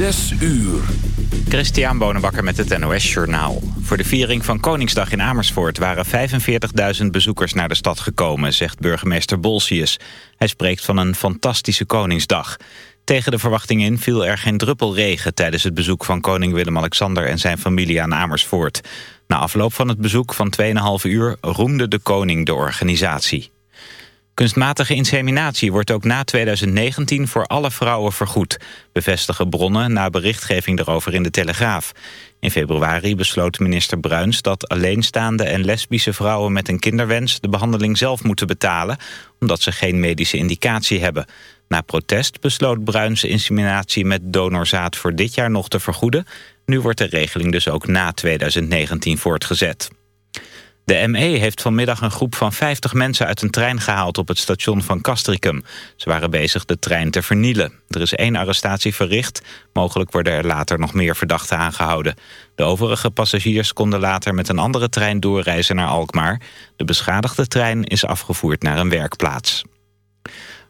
Zes uur. Christian Bonenbakker met het NOS Journaal. Voor de viering van Koningsdag in Amersfoort waren 45.000 bezoekers naar de stad gekomen, zegt burgemeester Bolsius. Hij spreekt van een fantastische Koningsdag. Tegen de verwachting in viel er geen druppel regen tijdens het bezoek van koning Willem-Alexander en zijn familie aan Amersfoort. Na afloop van het bezoek van 2,5 uur roemde de koning de organisatie. Kunstmatige inseminatie wordt ook na 2019 voor alle vrouwen vergoed, bevestigen bronnen na berichtgeving erover in de Telegraaf. In februari besloot minister Bruins dat alleenstaande en lesbische vrouwen met een kinderwens de behandeling zelf moeten betalen, omdat ze geen medische indicatie hebben. Na protest besloot Bruins inseminatie met donorzaad voor dit jaar nog te vergoeden. Nu wordt de regeling dus ook na 2019 voortgezet. De ME heeft vanmiddag een groep van 50 mensen uit een trein gehaald op het station van Castricum. Ze waren bezig de trein te vernielen. Er is één arrestatie verricht. Mogelijk worden er later nog meer verdachten aangehouden. De overige passagiers konden later met een andere trein doorreizen naar Alkmaar. De beschadigde trein is afgevoerd naar een werkplaats.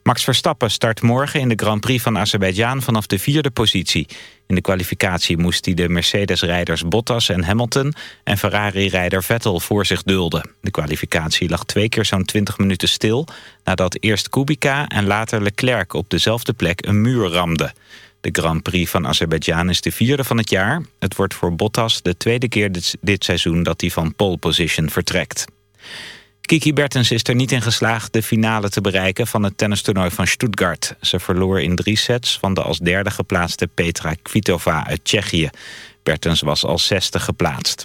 Max Verstappen start morgen in de Grand Prix van Azerbeidzjan vanaf de vierde positie. In de kwalificatie moest hij de Mercedes-rijders Bottas en Hamilton... en Ferrari-rijder Vettel voor zich dulden. De kwalificatie lag twee keer zo'n 20 minuten stil... nadat eerst Kubica en later Leclerc op dezelfde plek een muur ramden. De Grand Prix van Azerbeidzjan is de vierde van het jaar. Het wordt voor Bottas de tweede keer dit, dit seizoen dat hij van pole position vertrekt. Kiki Bertens is er niet in geslaagd de finale te bereiken van het tennistoernooi van Stuttgart. Ze verloor in drie sets van de als derde geplaatste Petra Kvitova uit Tsjechië. Bertens was als zesde geplaatst.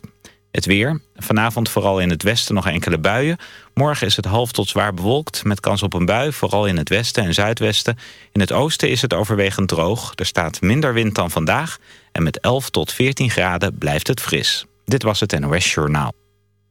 Het weer. Vanavond vooral in het westen nog enkele buien. Morgen is het half tot zwaar bewolkt met kans op een bui, vooral in het westen en zuidwesten. In het oosten is het overwegend droog. Er staat minder wind dan vandaag en met 11 tot 14 graden blijft het fris. Dit was het NOS Journaal.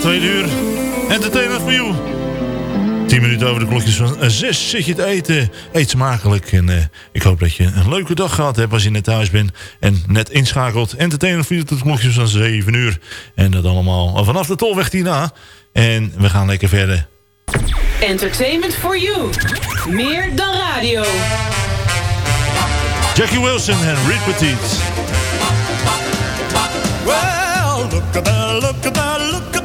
Twee uur. Entertainment for you. 10 minuten over de klokjes van eh, 6 zit je te eten. Eet smakelijk. En eh, ik hoop dat je een leuke dag gehad hebt als je net thuis bent. En net inschakelt. Entertainment voor you tot de klokjes van zeven uur. En dat allemaal vanaf de tolweg hierna. En we gaan lekker verder. Entertainment for you. Meer dan radio. Jackie Wilson en Reed Petit. Well, look at that, look at that, look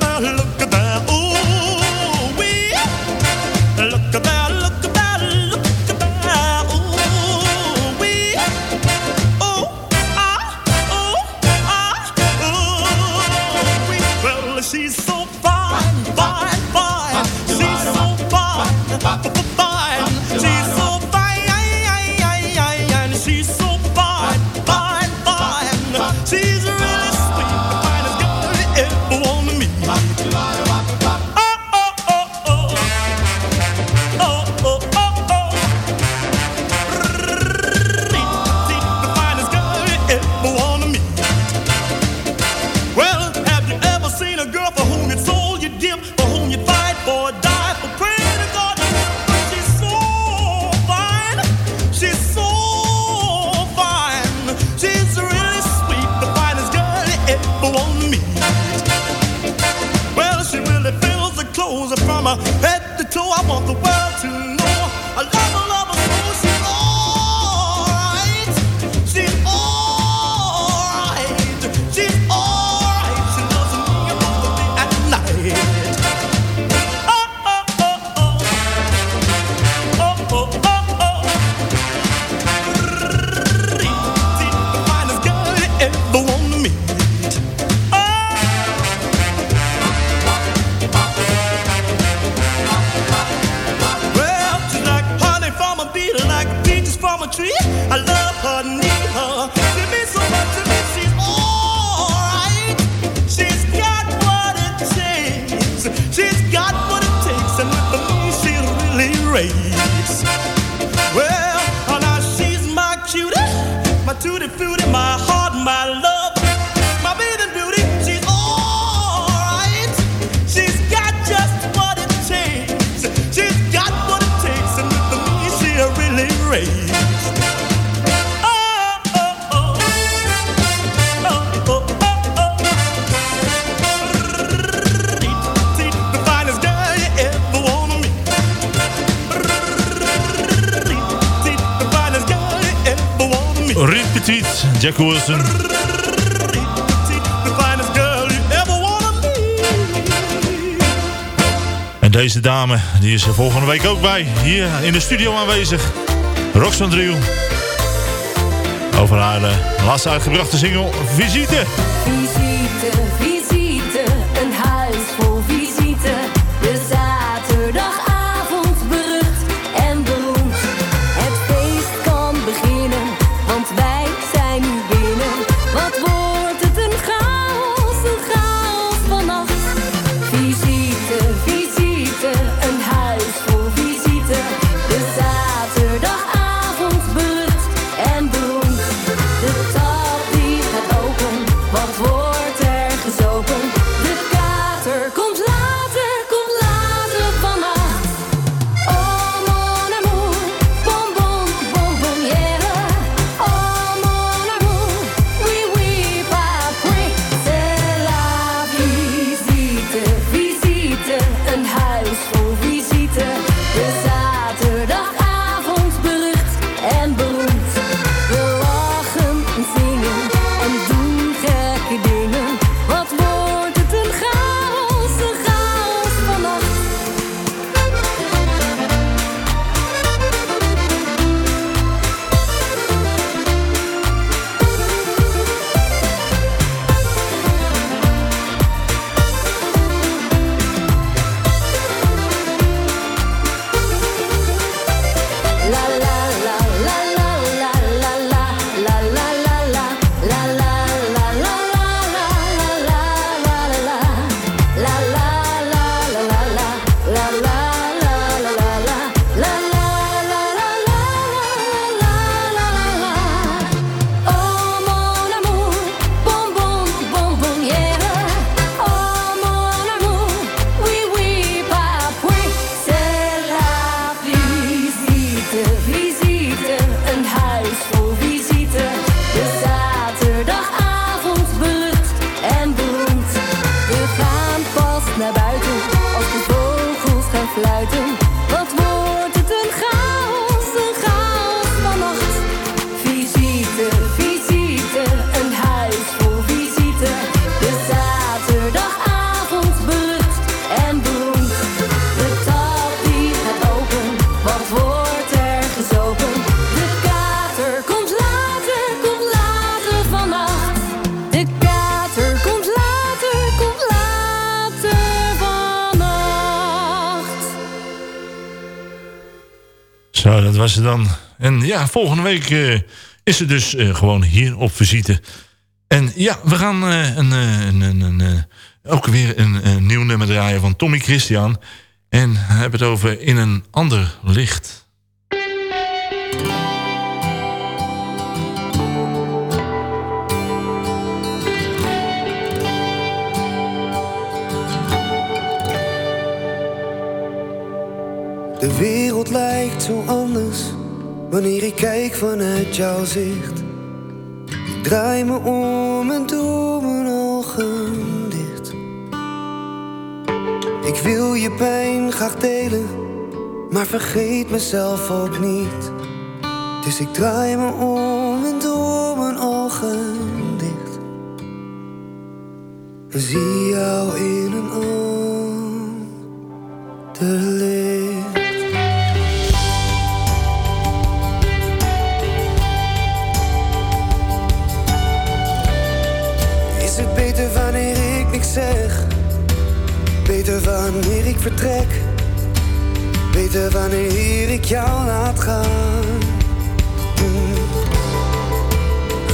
Jack Wilson. En deze dame, die is er volgende week ook bij. Hier in de studio aanwezig. Roxanne Driel. Over haar uh, uitgebrachte single Visite. Visite. Volgende week eh, is ze dus eh, gewoon hier op visite. En ja, we gaan eh, een, een, een, ook weer een, nieuw nummer draaien van Tommy Christian. En hebben het over In een ander licht. De wereld lijkt zo anders wanneer ik kijk vanuit jouw zicht. Ik draai me om en doe mijn ogen dicht. Ik wil je pijn graag delen, maar vergeet mezelf ook niet. Dus ik draai me om en doe mijn ogen dicht. En zie jou in een ander licht. Wanneer ik vertrek? Beter wanneer ik jou laat gaan? Hmm.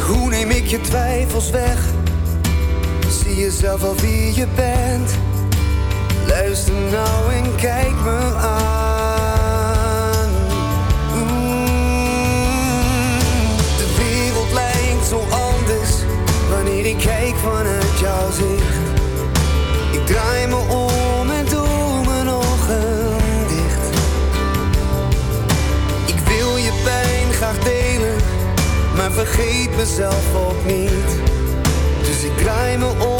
Hoe neem ik je twijfels weg? Zie je zelf al wie je bent? Luister nou en kijk me aan. Mm. De wereld lijkt zo anders wanneer ik kijk vanuit jouw zicht. Ik draai me om vergeet mezelf ook niet. Dus ik draai me om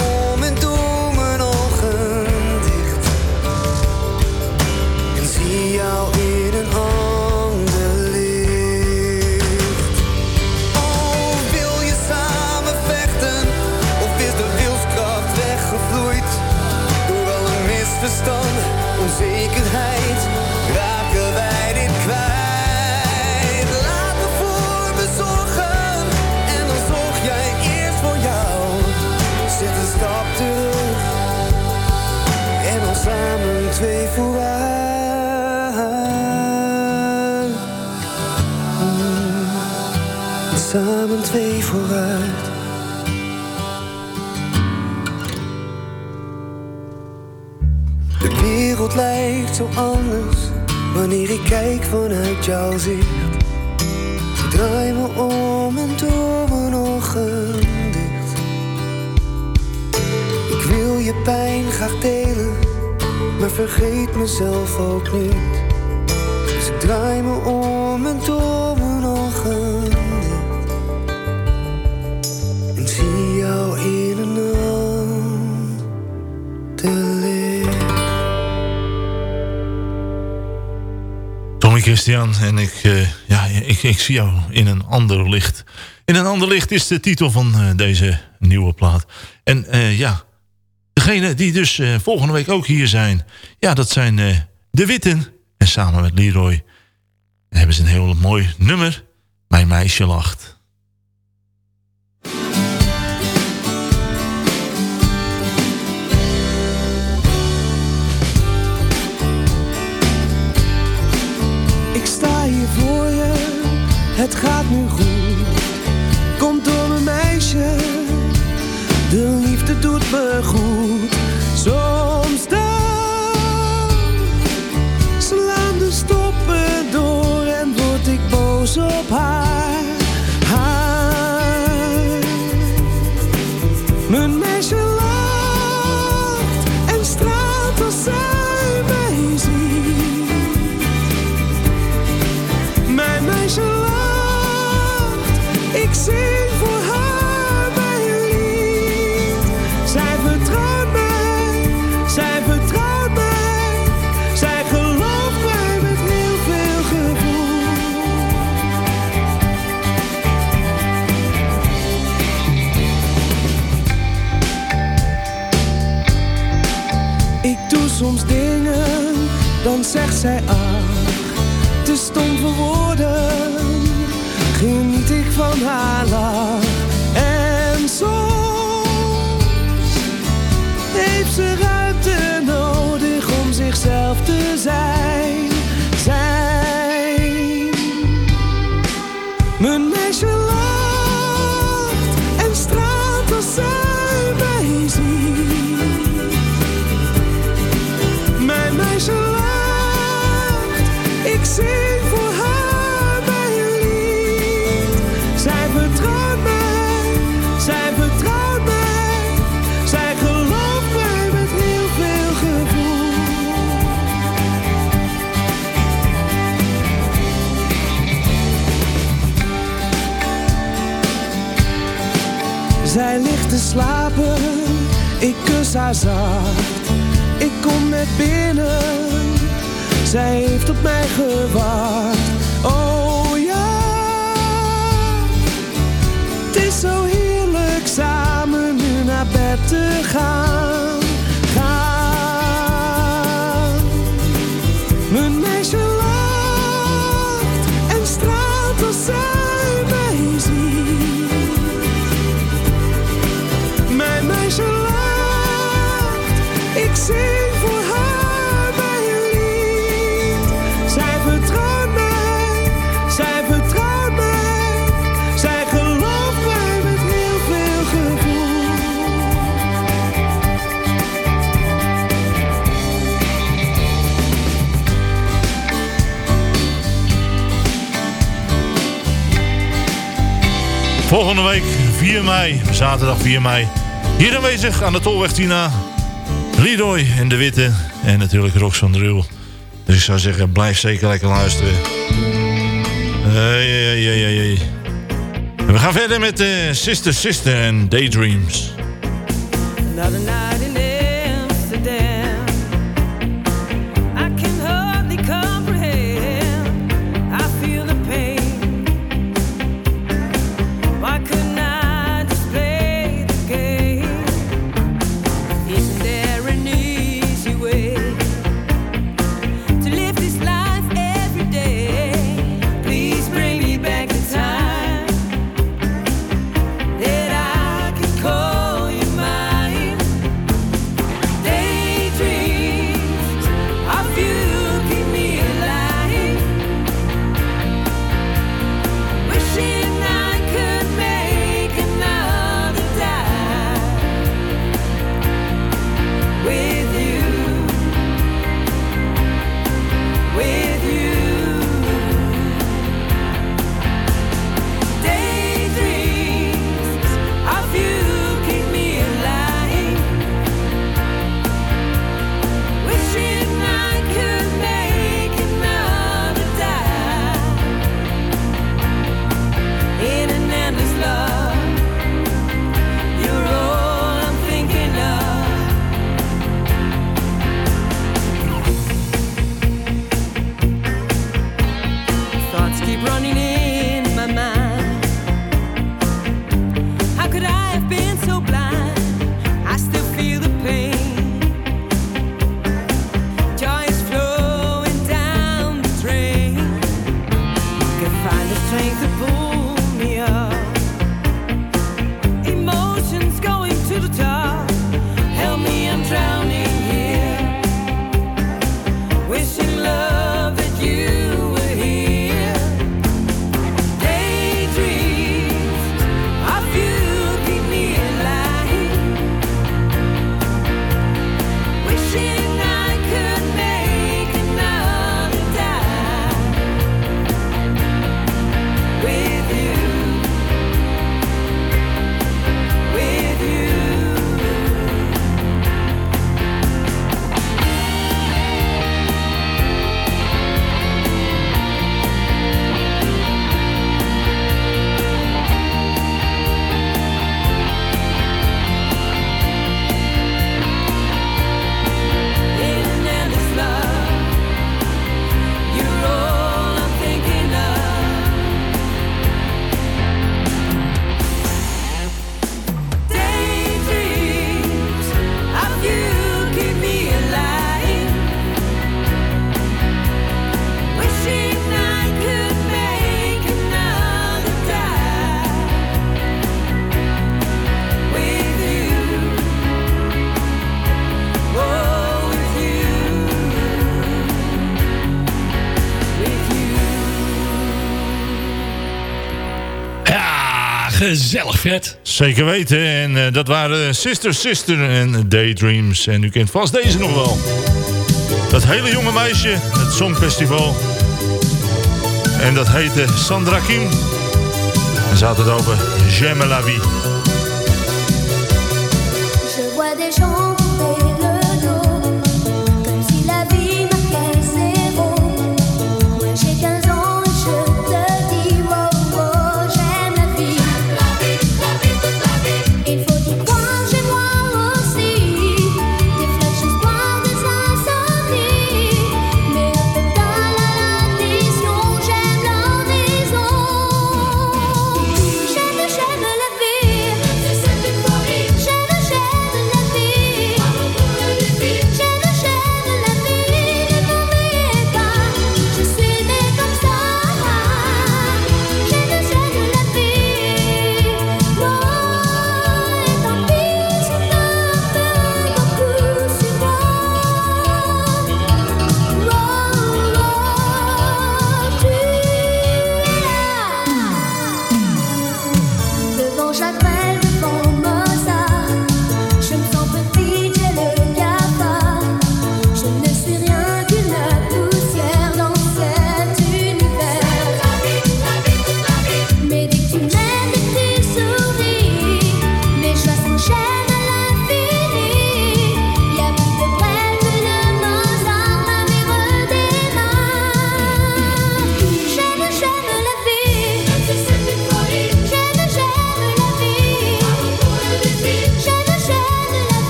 twee vooruit. Mm, Samen twee vooruit. De wereld lijkt zo anders wanneer ik kijk vanuit jouw zicht. Draai me om en doe mijn ogen dicht. Ik wil je pijn graag delen, maar vergeet mezelf ook niet. Dus ik draai me om en doe mijn ogen. En zie jou in een ander licht. Tommy Christian en ik, eh, ja, ik, ik zie jou in een ander licht. In een ander licht is de titel van eh, deze nieuwe plaat. En eh, ja, degene die dus eh, volgende week ook hier zijn... ja, dat zijn eh, de Witten. En samen met Leroy hebben ze een heel mooi nummer. Mijn meisje lacht. Ik sta hier voor je, het gaat nu goed. Komt door mijn meisje, de liefde doet me goed. Soms dan slaan de stoppen door en word ik boos op haar. Volgende week, 4 mei, zaterdag 4 mei. Hier aanwezig aan de Tolweg Tina. Lidoy en De Witte. En natuurlijk Rox van der Dus ik zou zeggen, blijf zeker lekker luisteren. Hey, we gaan verder met eh, Sister Sister en Daydreams. Another night. Gezellig, Fred. Zeker weten. En eh, dat waren Sister Sister en Daydreams. En u kent vast deze nog wel. Dat hele jonge meisje, het Songfestival. En dat heette Sandra Kim. En ze had het over J'aime la vie. Je vois des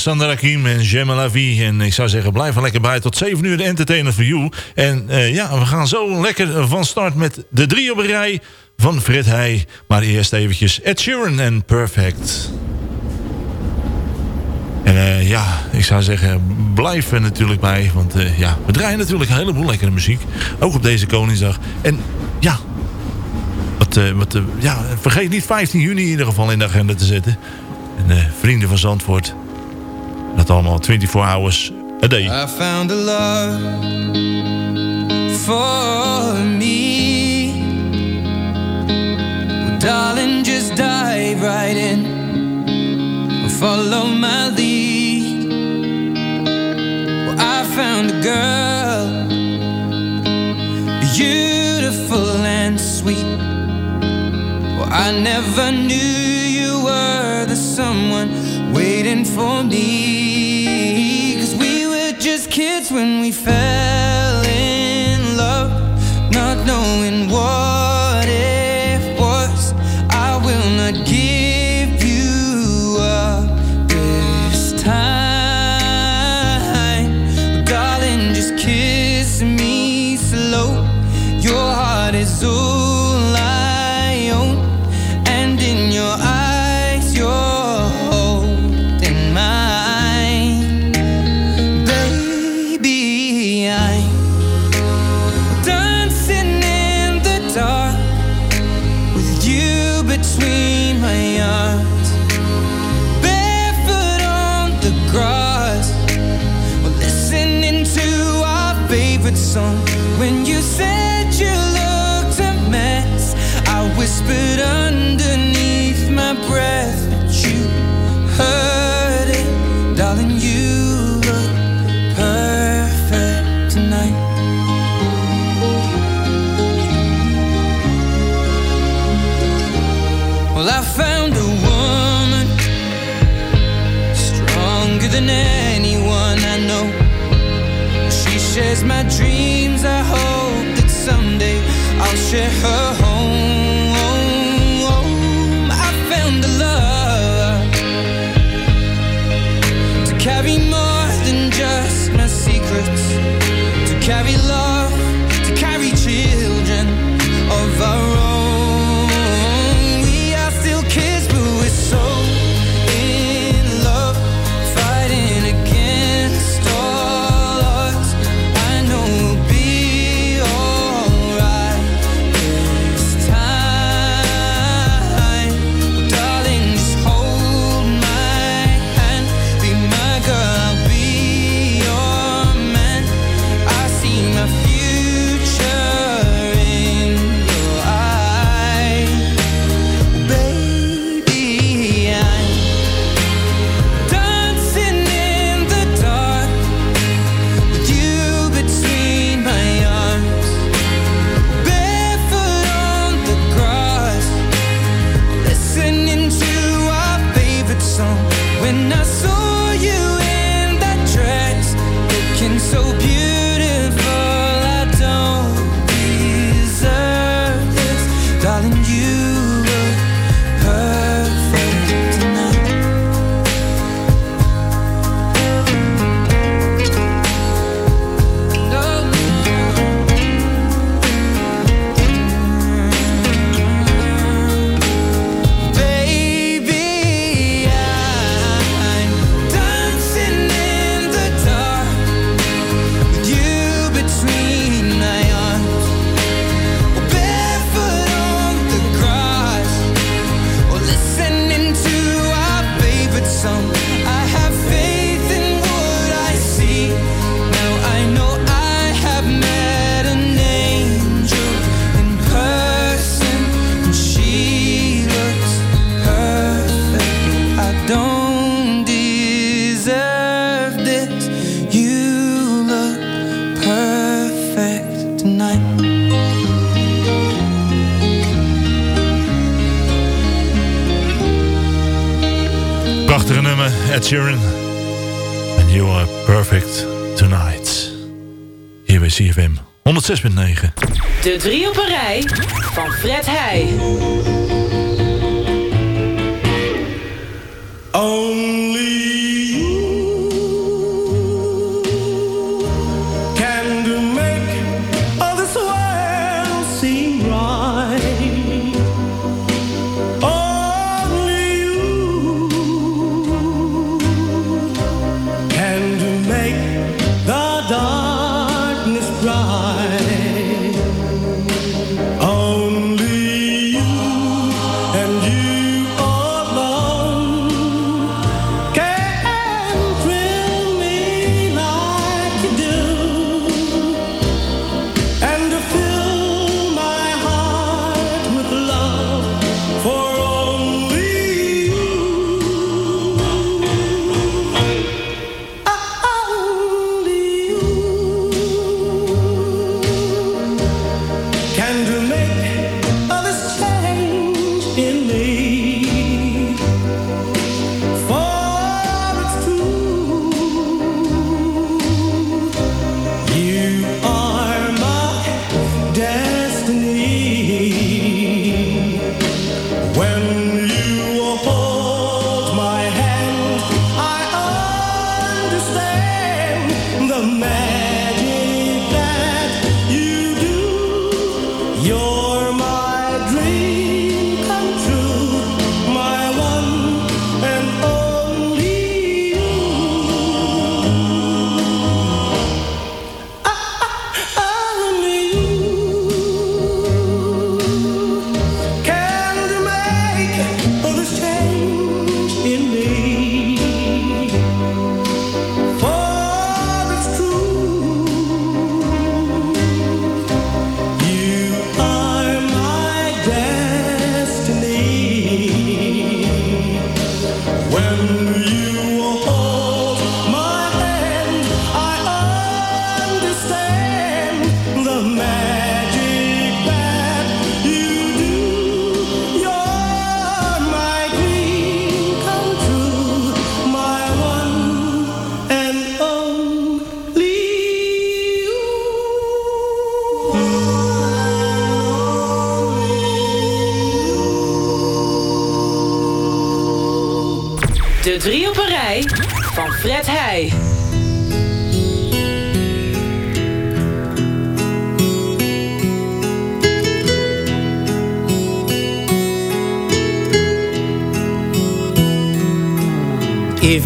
Sandra Hakim en Gemma La Vie. En ik zou zeggen, blijf er lekker bij. Tot 7 uur de Entertainer for You. En eh, ja, we gaan zo lekker van start met de drie op een rij van Fred Heij. Maar eerst eventjes Ed Sheeran en Perfect. En eh, ja, ik zou zeggen, blijf er natuurlijk bij. Want eh, ja, we draaien natuurlijk een heleboel lekkere muziek. Ook op deze Koningsdag. En ja, wat, wat, ja, vergeet niet 15 juni in ieder geval in de agenda te zetten. En vrienden van Zandvoort. Dat allemaal 24 hours a day. I found a love for me. Well, darling, just dive right in. Follow my lead. Well, I found a girl, beautiful and sweet. Well, I never knew you were the someone waiting for me. Cause we were just kids when we fell my dreams. I hope that someday I'll share her home. Sheeran. And you are perfect tonight. Hier bij CFM 106.9. De drie op een rij van Fred Heij. Oh.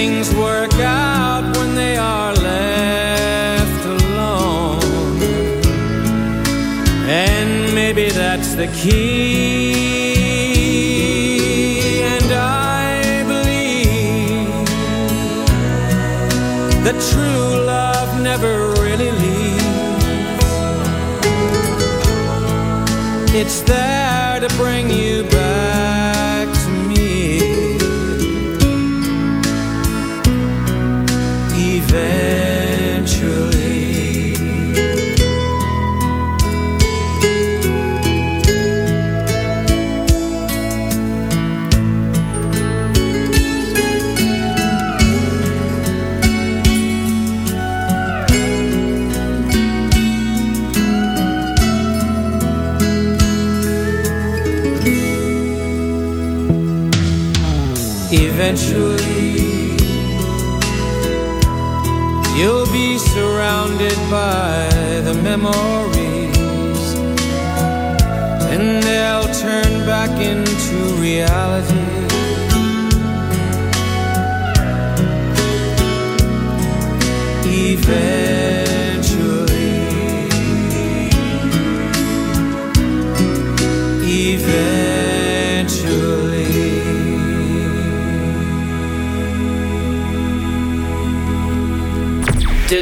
Things work out when they are left alone. And maybe that's the key. And I believe that true love never really leaves. It's there you'll be surrounded by the memories, and they'll turn back into reality. Eventually.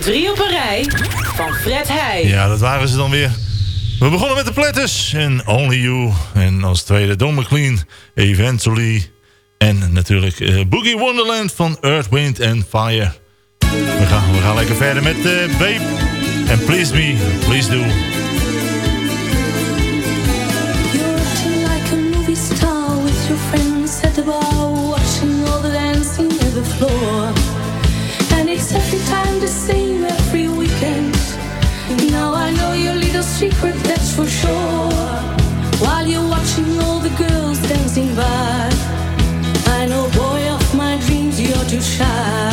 drie op een rij van Fred Heij. Ja, dat waren ze dan weer. We begonnen met de Platters en Only You. En als tweede Don McLean, Eventually. En natuurlijk eh, Boogie Wonderland van Earth, Wind and Fire. We gaan, we gaan lekker verder met eh, Babe. En Please Me, Please Do. shine.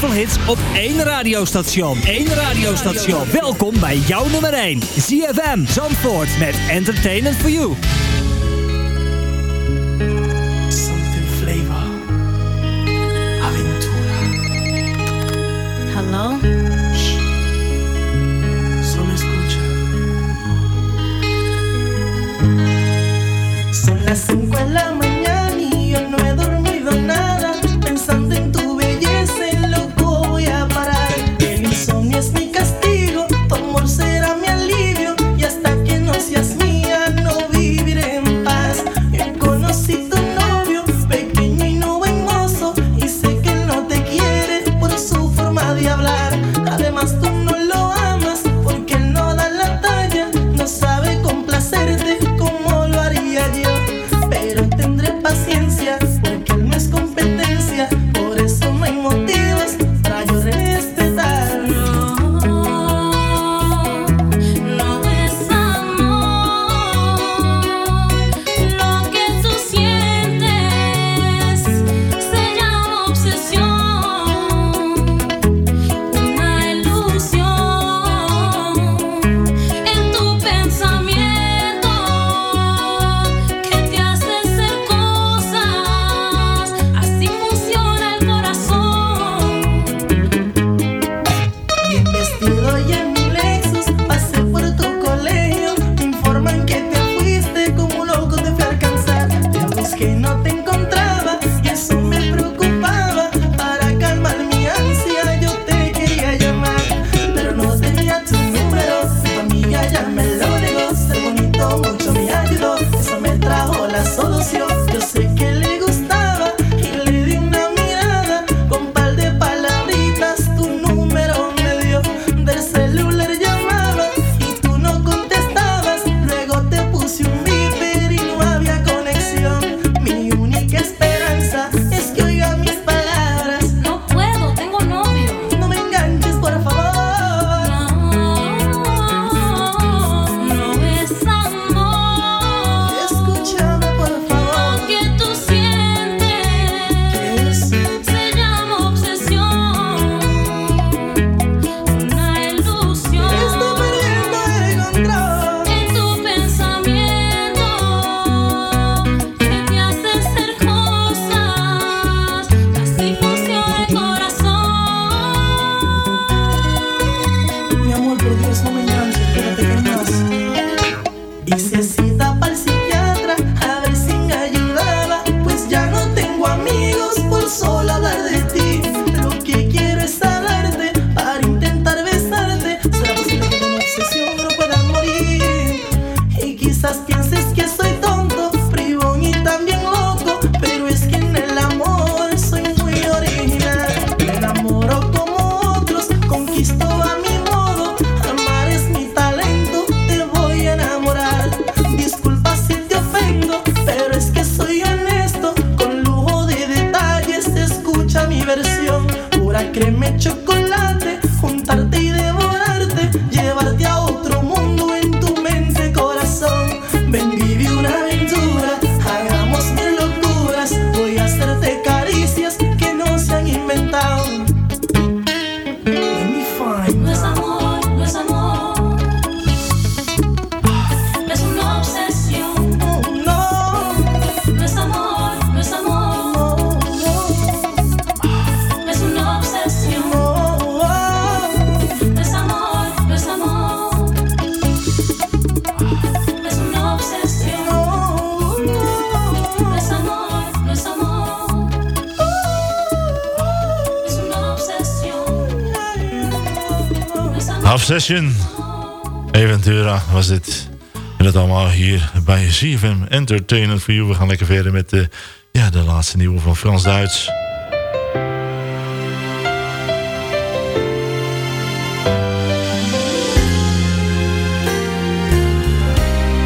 van hits op één radiostation. Eén radiostation. Welkom bij jouw nummer 1. ZFM Zandvoort met Entertainment for You. Something flavor. Aventura. Hallo? Solo escucha. Son las 5 en la sick Session. Eventura was dit. En dat allemaal hier bij ZFM Entertainment voor You. We gaan lekker verder met de, ja, de laatste nieuwe van Frans Duits.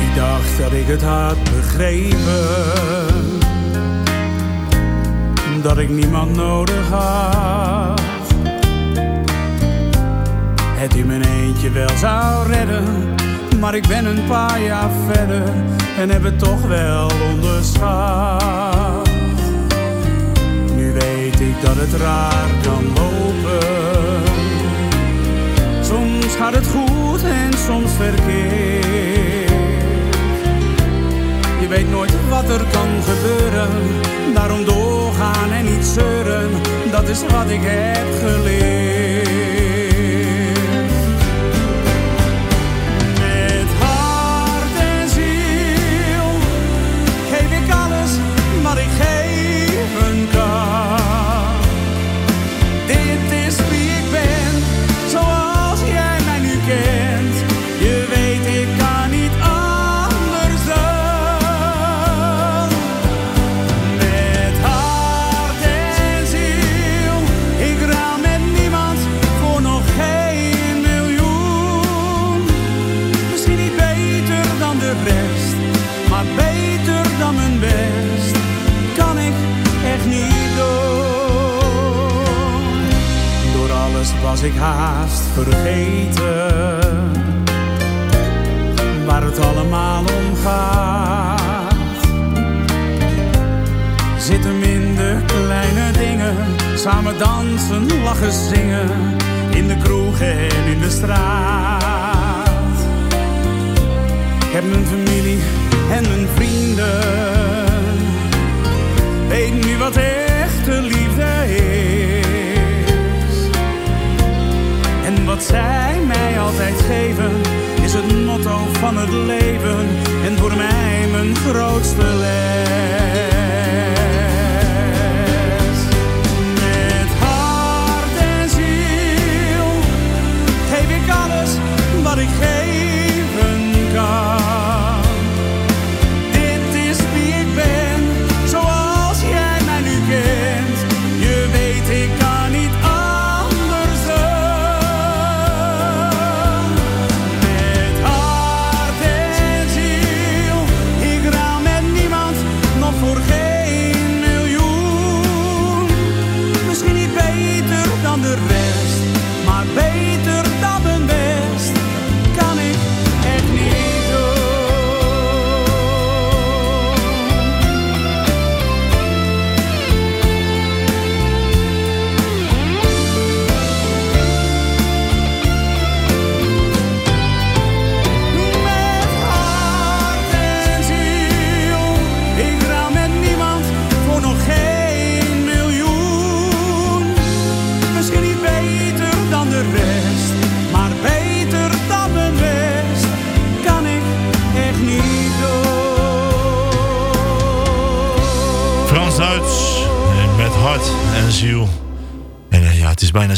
Ik dacht dat ik het had begrepen. Dat ik niemand nodig had het in mijn eentje wel zou redden. Maar ik ben een paar jaar verder en heb het toch wel onderschat. Nu weet ik dat het raar kan lopen. Soms gaat het goed en soms verkeerd. Je weet nooit wat er kan gebeuren, daarom doorgaan en niet zeuren. Dat is wat ik heb geleerd.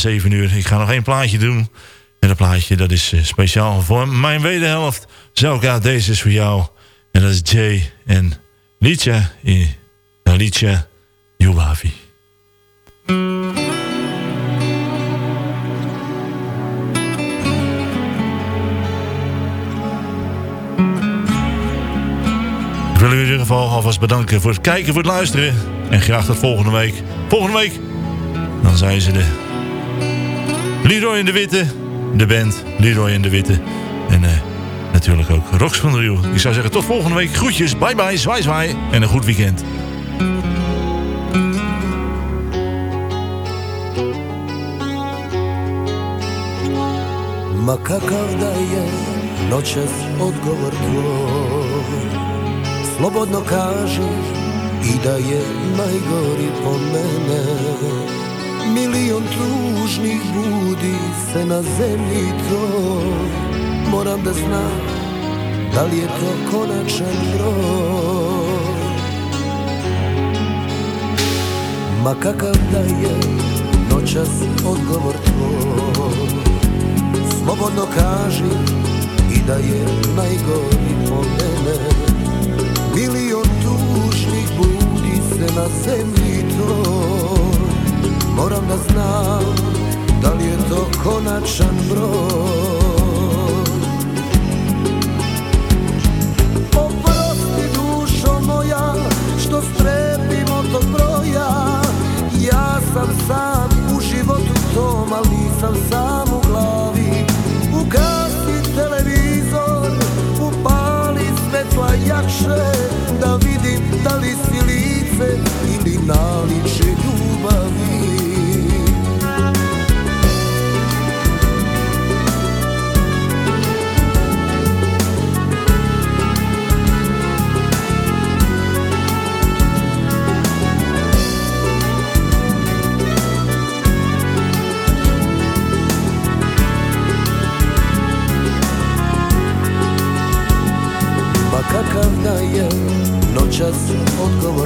7 uur. Ik ga nog één plaatje doen. En dat plaatje dat is eh, speciaal voor mijn wederhelft. Zelka, deze is voor jou. En dat is Jay en Liedje. in Liedje Jubavi. Ik wil u in ieder geval alvast bedanken voor het kijken, voor het luisteren. En graag tot volgende week. Volgende week, dan zijn ze de Leroy en de Witte. De band Leroy en de Witte. En eh, natuurlijk ook Rox van der Riel. Ik zou zeggen tot volgende week. Groetjes, bye bye, zwaai zwaai. En een goed weekend. Slobodno kaži i da je najgori Milion tužnih budi se na zemlji to Moram da znam da li je to konačan broj. Ma kakav da je noćas odgovor tvoj. Slobodno kaži i da je najgori po mene Milion tužnih budi se na zemlji da li je to konačan broj? Oprosti dušo moja što strepim od tog broja. Ja sam sam u životu tom, ali nisam sam u glavi. Ugasi televizor, upali svetla jakše Da vidim da li si lice ili naliče ljubavi noćas